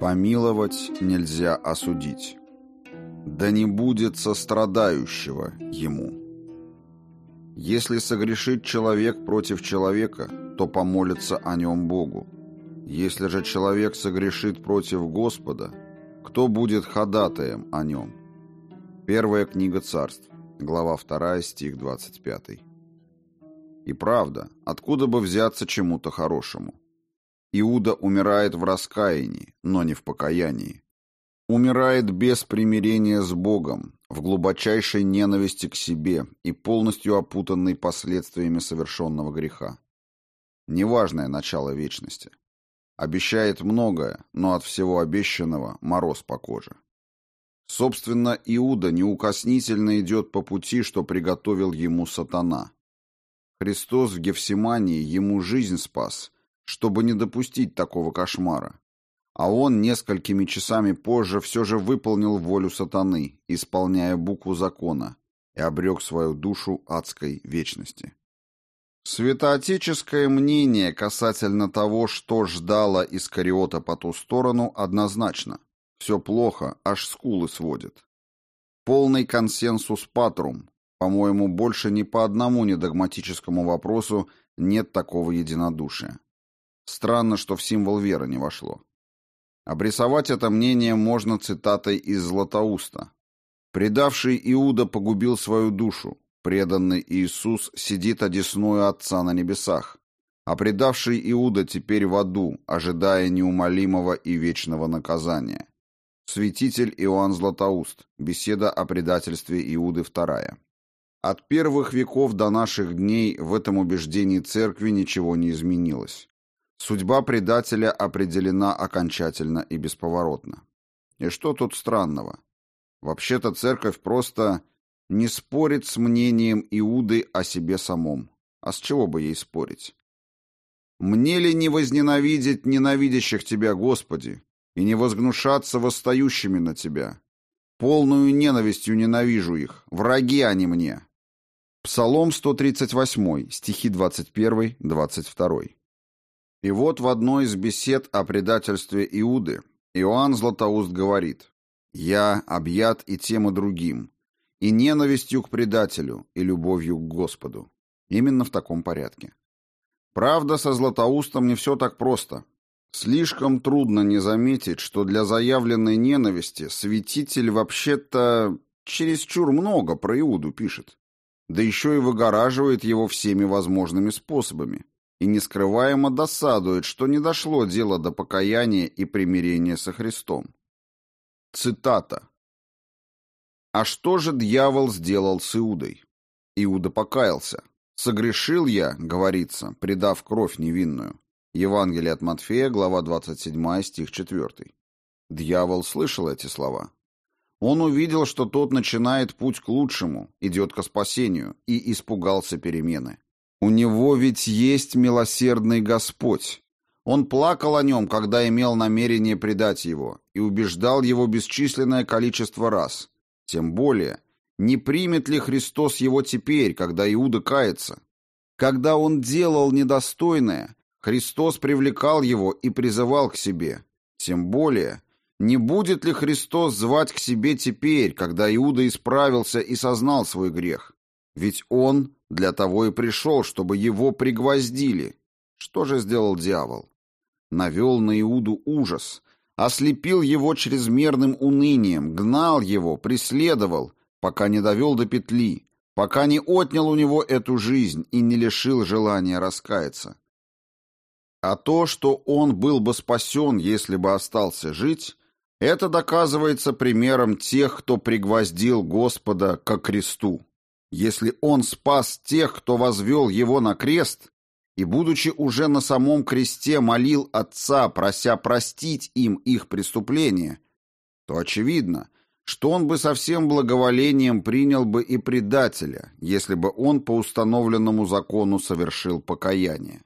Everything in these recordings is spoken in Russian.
Помиловать нельзя осудить. Да не будет сострадающего ему. Если согрешит человек против человека, то помолится о нем Богу. Если же человек согрешит против Господа, кто будет ходатаем о нем? Первая книга царств, глава 2, стих 25. И правда, откуда бы взяться чему-то хорошему? Иуда умирает в раскаянии, но не в покаянии. Умирает без примирения с Богом, в глубочайшей ненависти к себе и полностью опутанный последствиями совершенного греха. Неважное начало вечности. Обещает многое, но от всего обещанного мороз по коже. Собственно, Иуда неукоснительно идет по пути, что приготовил ему сатана. Христос в Гефсимании ему жизнь спас, чтобы не допустить такого кошмара. А он несколькими часами позже все же выполнил волю сатаны, исполняя букву закона, и обрек свою душу адской вечности. Святоотеческое мнение касательно того, что ждало Искариота по ту сторону, однозначно. Все плохо, аж скулы сводит. Полный консенсус патрум. По-моему, больше ни по одному недогматическому вопросу нет такого единодушия. Странно, что в символ веры не вошло. Обрисовать это мнение можно цитатой из Златоуста. «Предавший Иуда погубил свою душу, преданный Иисус сидит одесную Отца на небесах, а предавший Иуда теперь в аду, ожидая неумолимого и вечного наказания». Святитель Иоанн Златоуст. Беседа о предательстве Иуды II. От первых веков до наших дней в этом убеждении церкви ничего не изменилось. Судьба предателя определена окончательно и бесповоротно. И что тут странного? Вообще-то церковь просто не спорит с мнением Иуды о себе самом. А с чего бы ей спорить? «Мне ли не возненавидеть ненавидящих Тебя, Господи, и не возгнушаться восстающими на Тебя? Полную ненавистью ненавижу их, враги они мне». Псалом 138, стихи 21-22. И вот в одной из бесед о предательстве Иуды Иоанн Златоуст говорит «Я объят и тем и другим, и ненавистью к предателю, и любовью к Господу». Именно в таком порядке. Правда, со Златоустом не все так просто. Слишком трудно не заметить, что для заявленной ненависти святитель вообще-то чересчур много про Иуду пишет. Да еще и выгораживает его всеми возможными способами и нескрываемо досадует, что не дошло дело до покаяния и примирения со Христом. Цитата. «А что же дьявол сделал с Иудой? Иуда покаялся. Согрешил я, говорится, предав кровь невинную». Евангелие от Матфея, глава 27, стих 4. Дьявол слышал эти слова. Он увидел, что тот начинает путь к лучшему, идет к спасению, и испугался перемены. У него ведь есть милосердный Господь. Он плакал о нем, когда имел намерение предать его, и убеждал его бесчисленное количество раз. Тем более, не примет ли Христос его теперь, когда Иуда кается? Когда он делал недостойное, Христос привлекал его и призывал к себе. Тем более, не будет ли Христос звать к себе теперь, когда Иуда исправился и сознал свой грех? Ведь он для того и пришел, чтобы его пригвоздили. Что же сделал дьявол? Навел на Иуду ужас, ослепил его чрезмерным унынием, гнал его, преследовал, пока не довел до петли, пока не отнял у него эту жизнь и не лишил желания раскаяться. А то, что он был бы спасен, если бы остался жить, это доказывается примером тех, кто пригвоздил Господа ко кресту. Если он спас тех, кто возвел его на крест, и, будучи уже на самом кресте, молил Отца, прося простить им их преступления, то очевидно, что он бы со всем благоволением принял бы и предателя, если бы он по установленному закону совершил покаяние.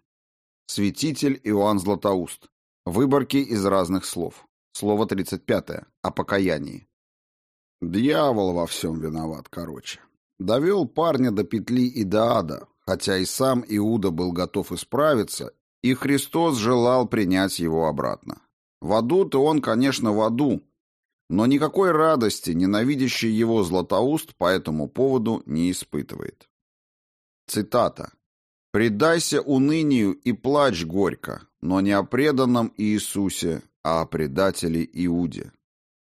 Святитель Иоанн Златоуст. Выборки из разных слов. Слово 35. О покаянии. Дьявол во всем виноват, короче. Довел парня до петли и до ада, хотя и сам Иуда был готов исправиться, и Христос желал принять его обратно. В аду-то он, конечно, в аду, но никакой радости ненавидящий его Златоуст по этому поводу не испытывает. Цитата. «Предайся унынию и плачь горько, но не о преданном Иисусе, а о предателе Иуде.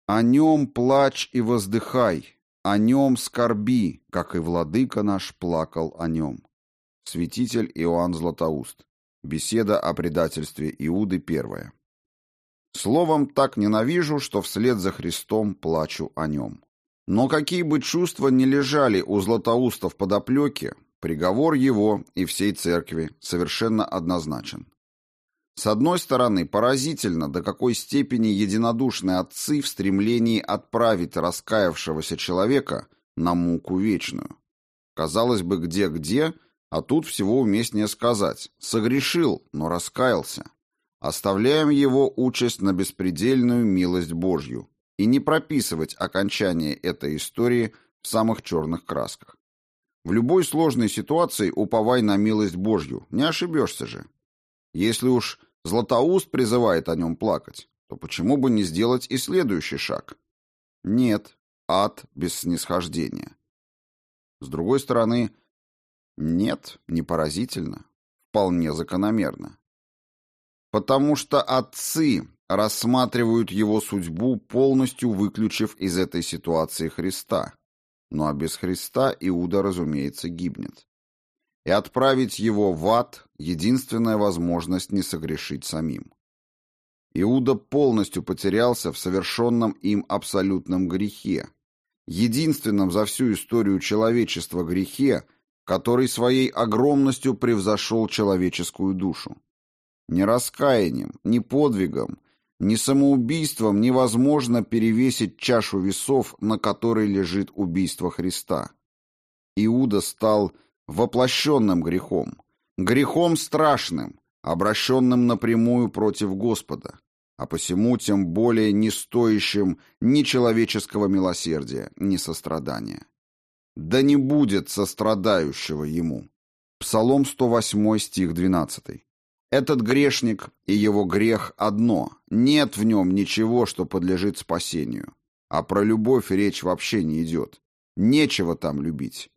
О нем плачь и воздыхай, о нем скорби, как и владыка наш плакал о нем». Святитель Иоанн Златоуст. Беседа о предательстве Иуды первая. Словом, так ненавижу, что вслед за Христом плачу о нем. Но какие бы чувства ни лежали у Златоуста в подоплеке, приговор его и всей церкви совершенно однозначен. С одной стороны, поразительно, до какой степени единодушны отцы в стремлении отправить раскаявшегося человека на муку вечную. Казалось бы, где-где, а тут всего уместнее сказать «согрешил, но раскаялся». Оставляем его участь на беспредельную милость Божью и не прописывать окончание этой истории в самых черных красках. В любой сложной ситуации уповай на милость Божью, не ошибешься же. Если уж Златоуст призывает о нем плакать, то почему бы не сделать и следующий шаг? Нет, ад без снисхождения. С другой стороны, нет, не поразительно, вполне закономерно потому что отцы рассматривают его судьбу, полностью выключив из этой ситуации Христа. Ну а без Христа Иуда, разумеется, гибнет. И отправить его в ад – единственная возможность не согрешить самим. Иуда полностью потерялся в совершенном им абсолютном грехе, единственном за всю историю человечества грехе, который своей огромностью превзошел человеческую душу. Ни раскаянием, ни подвигом, ни самоубийством невозможно перевесить чашу весов, на которой лежит убийство Христа. Иуда стал воплощенным грехом, грехом страшным, обращенным напрямую против Господа, а посему тем более не стоящим ни человеческого милосердия, ни сострадания. Да не будет сострадающего ему. Псалом 108, стих 12. Этот грешник и его грех одно. Нет в нем ничего, что подлежит спасению. А про любовь речь вообще не идет. Нечего там любить.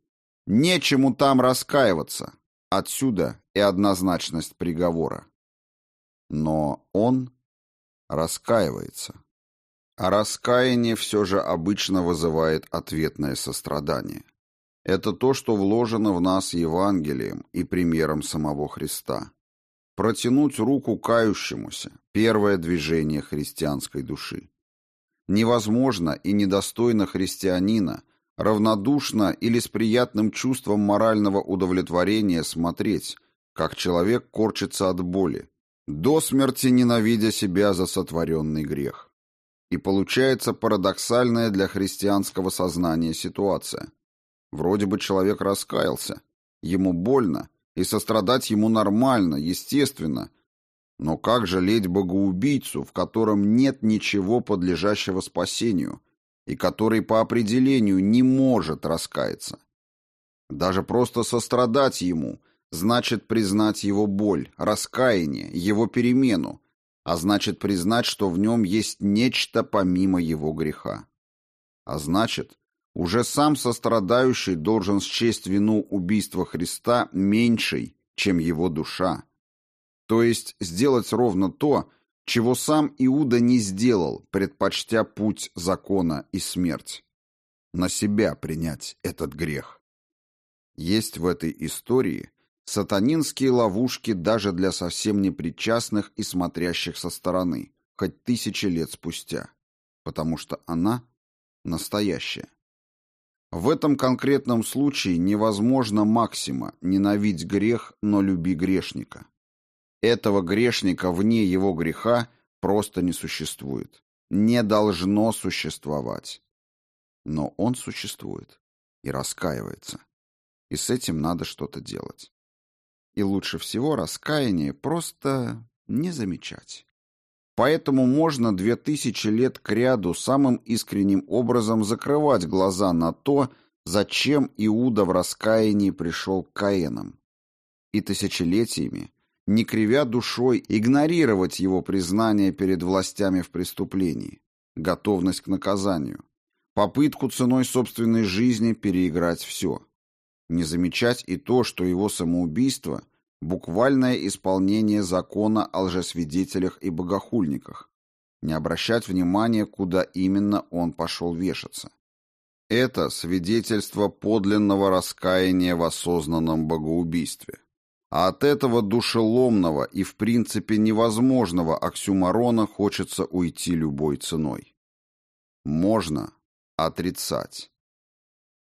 Нечему там раскаиваться. Отсюда и однозначность приговора. Но он раскаивается. А раскаяние все же обычно вызывает ответное сострадание. Это то, что вложено в нас Евангелием и примером самого Христа. Протянуть руку кающемуся – первое движение христианской души. Невозможно и недостойно христианина равнодушно или с приятным чувством морального удовлетворения смотреть, как человек корчится от боли, до смерти ненавидя себя за сотворенный грех. И получается парадоксальная для христианского сознания ситуация. Вроде бы человек раскаялся, ему больно, и сострадать ему нормально, естественно. Но как жалеть богоубийцу, в котором нет ничего подлежащего спасению, и который по определению не может раскаяться? Даже просто сострадать ему значит признать его боль, раскаяние, его перемену, а значит признать, что в нем есть нечто помимо его греха. А значит, уже сам сострадающий должен счесть вину убийства Христа меньшей, чем его душа. То есть сделать ровно то, чего сам Иуда не сделал, предпочтя путь закона и смерть. На себя принять этот грех. Есть в этой истории сатанинские ловушки даже для совсем непричастных и смотрящих со стороны, хоть тысячи лет спустя, потому что она настоящая. В этом конкретном случае невозможно максима «ненавидь грех, но люби грешника». Этого грешника вне его греха просто не существует. Не должно существовать. Но он существует и раскаивается. И с этим надо что-то делать. И лучше всего раскаяние просто не замечать. Поэтому можно две тысячи лет кряду самым искренним образом закрывать глаза на то, зачем Иуда в раскаянии пришел к Каинам. И тысячелетиями, не кривя душой, игнорировать его признание перед властями в преступлении, готовность к наказанию, попытку ценой собственной жизни переиграть все. Не замечать и то, что его самоубийство – буквальное исполнение закона о лжесвидетелях и богохульниках, не обращать внимания, куда именно он пошел вешаться. Это свидетельство подлинного раскаяния в осознанном богоубийстве. А от этого душеломного и в принципе невозможного оксюмарона хочется уйти любой ценой. Можно отрицать.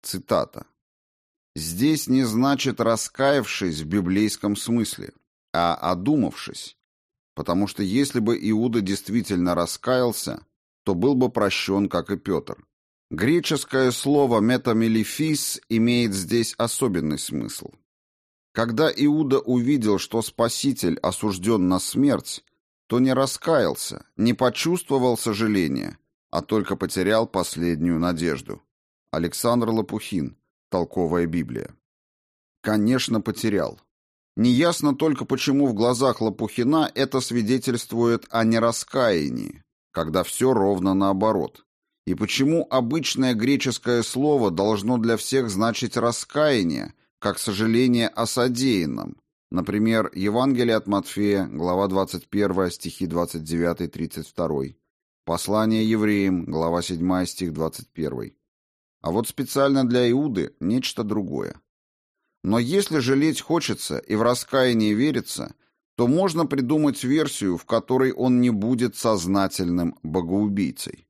Цитата. Здесь не значит раскаявшись в библейском смысле, а одумавшись, потому что если бы Иуда действительно раскаялся, то был бы прощен, как и Петр. Греческое слово «метамелифис» имеет здесь особенный смысл. Когда Иуда увидел, что Спаситель осужден на смерть, то не раскаялся, не почувствовал сожаления, а только потерял последнюю надежду. Александр Лопухин. Толковая Библия. Конечно, потерял. Неясно только, почему в глазах Лопухина это свидетельствует о нераскаянии, когда все ровно наоборот. И почему обычное греческое слово должно для всех значить раскаяние, как сожаление о содеянном? Например, Евангелие от Матфея, глава 21, стихи 29-32. Послание евреям, глава 7, стих 21. А вот специально для Иуды нечто другое. Но если жалеть хочется и в раскаяние верится, то можно придумать версию, в которой он не будет сознательным богоубийцей.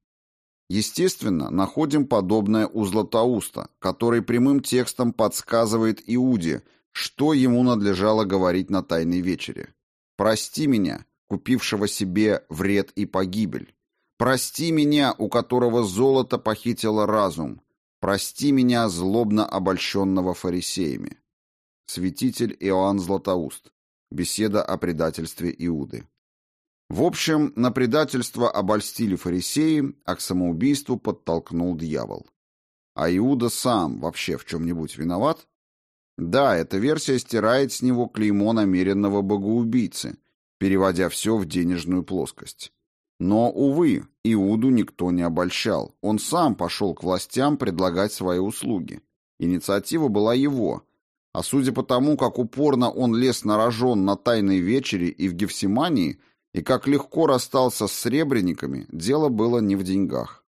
Естественно, находим подобное у Златоуста, который прямым текстом подсказывает Иуде, что ему надлежало говорить на Тайной вечере. «Прости меня, купившего себе вред и погибель. Прости меня, у которого золото похитило разум. Прости меня, злобно обольщенного фарисеями». Святитель Иоанн Златоуст. Беседа о предательстве Иуды. В общем, на предательство обольстили фарисеи, а к самоубийству подтолкнул дьявол. А Иуда сам вообще в чем-нибудь виноват? Да, эта версия стирает с него клеймо намеренного богоубийцы, переводя все в денежную плоскость. Но, увы, Иуду никто не обольщал. Он сам пошел к властям предлагать свои услуги. Инициатива была его. А судя по тому, как упорно он лез на рожон на Тайной вечере и в Гефсимании – и как легко расстался с сребрениками, дело было не в деньгах.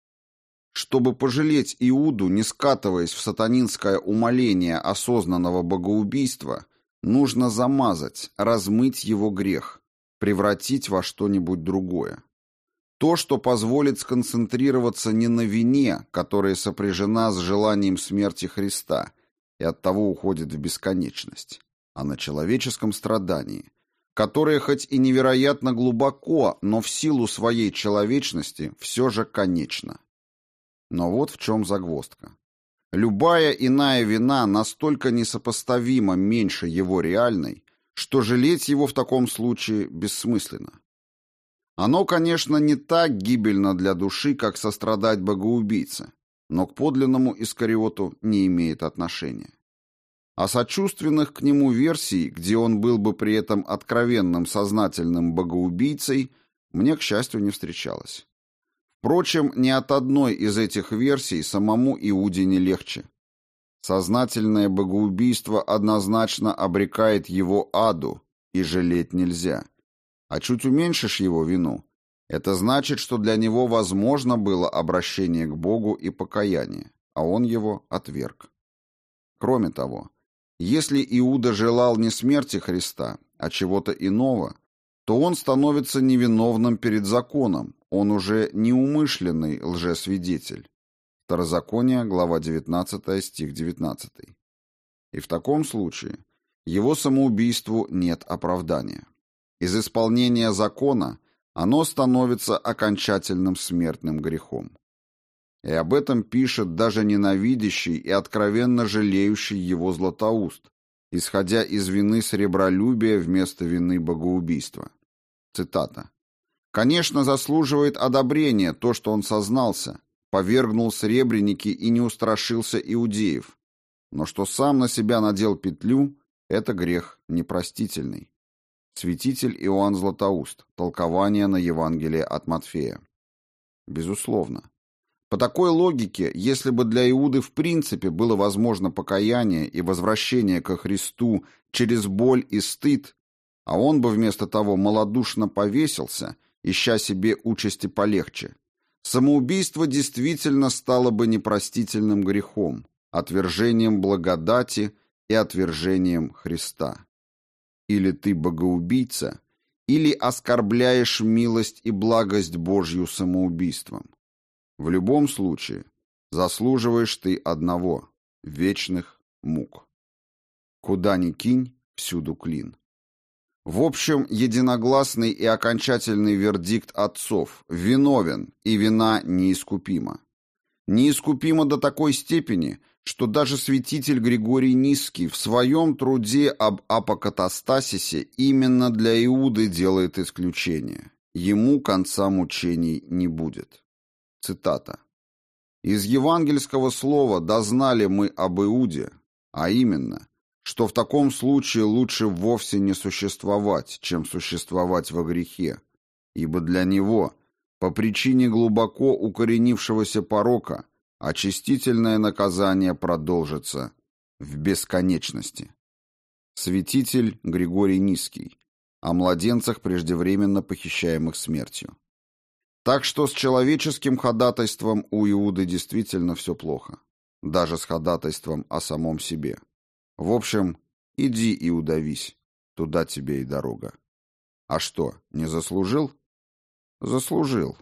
Чтобы пожалеть Иуду, не скатываясь в сатанинское умоление осознанного богоубийства, нужно замазать, размыть его грех, превратить во что-нибудь другое. То, что позволит сконцентрироваться не на вине, которая сопряжена с желанием смерти Христа и оттого уходит в бесконечность, а на человеческом страдании – которое хоть и невероятно глубоко, но в силу своей человечности все же конечно. Но вот в чем загвоздка. Любая иная вина настолько несопоставимо меньше его реальной, что жалеть его в таком случае бессмысленно. Оно, конечно, не так гибельно для души, как сострадать богоубийце, но к подлинному Искариоту не имеет отношения а сочувственных к нему версий, где он был бы при этом откровенным сознательным богоубийцей, мне, к счастью, не встречалось. Впрочем, ни от одной из этих версий самому Иуде не легче. Сознательное богоубийство однозначно обрекает его аду, и жалеть нельзя. А чуть уменьшишь его вину, это значит, что для него возможно было обращение к Богу и покаяние, а он его отверг. Кроме того, если Иуда желал не смерти Христа, а чего-то иного, то он становится невиновным перед законом, он уже неумышленный лжесвидетель. Второзаконие, глава 19, стих 19. И в таком случае его самоубийству нет оправдания. Из исполнения закона оно становится окончательным смертным грехом. И об этом пишет даже ненавидящий и откровенно жалеющий его Златоуст, исходя из вины сребролюбия вместо вины богоубийства. Цитата. «Конечно, заслуживает одобрения то, что он сознался, повергнул сребреники и не устрашился иудеев, но что сам на себя надел петлю, это грех непростительный». Святитель Иоанн Златоуст. Толкование на Евангелие от Матфея. Безусловно. По такой логике, если бы для Иуды в принципе было возможно покаяние и возвращение ко Христу через боль и стыд, а он бы вместо того малодушно повесился, ища себе участи полегче, самоубийство действительно стало бы непростительным грехом, отвержением благодати и отвержением Христа. Или ты богоубийца, или оскорбляешь милость и благость Божью самоубийством. В любом случае, заслуживаешь ты одного — вечных мук. Куда ни кинь, всюду клин. В общем, единогласный и окончательный вердикт отцов – виновен, и вина неискупима. Неискупима до такой степени, что даже святитель Григорий Низкий в своем труде об апокатастасисе именно для Иуды делает исключение. Ему конца мучений не будет. Цитата. «Из евангельского слова дознали мы об Иуде, а именно, что в таком случае лучше вовсе не существовать, чем существовать во грехе, ибо для него, по причине глубоко укоренившегося порока, очистительное наказание продолжится в бесконечности». Святитель Григорий Низкий. О младенцах, преждевременно похищаемых смертью. Так что с человеческим ходатайством у Иуды действительно все плохо. Даже с ходатайством о самом себе. В общем, иди и удавись. Туда тебе и дорога. А что, не заслужил? Заслужил.